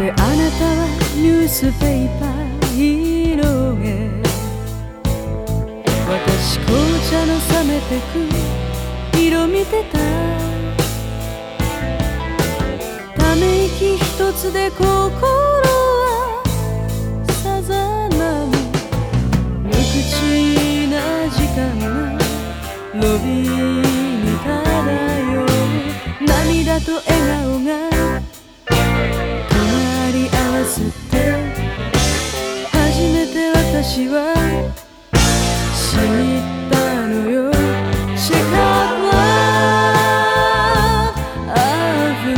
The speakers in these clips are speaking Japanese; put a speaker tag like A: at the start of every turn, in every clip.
A: であなたはニュースペーパー広げ私紅茶の冷めてく色見てた。ため息一つで心はさざ波無口な時間が伸び私は知ったのよ。Check out love 二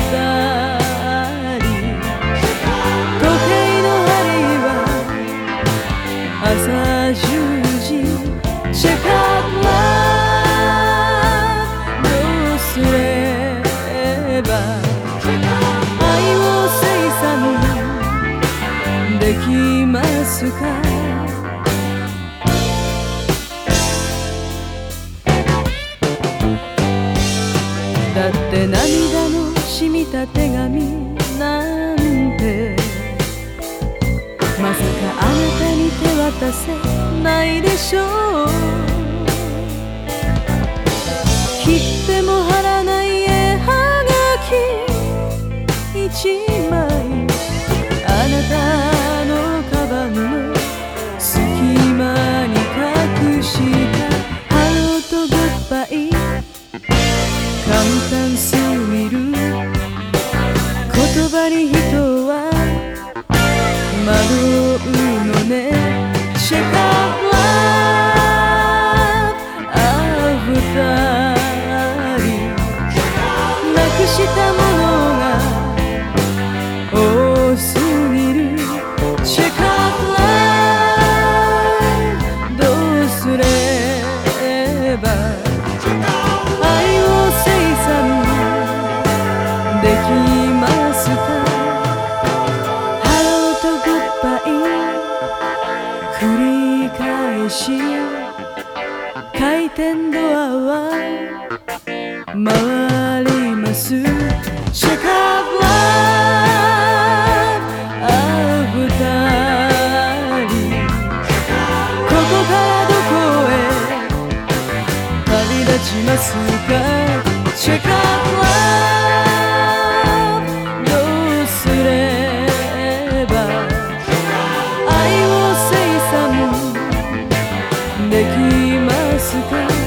A: 人時計の針は朝10時。Check out love どうすれば愛を生産できますか？だって涙の染みた手紙なんて。まさかあなたに手渡せないでしょう。惑うのね「シェカーラーアフタなくしたものが多すぎる」「チェッカーラーどうすれば」天ドアは回りますチェカブはあふたりここからどこへ旅立ちますかチェカブもでき ago.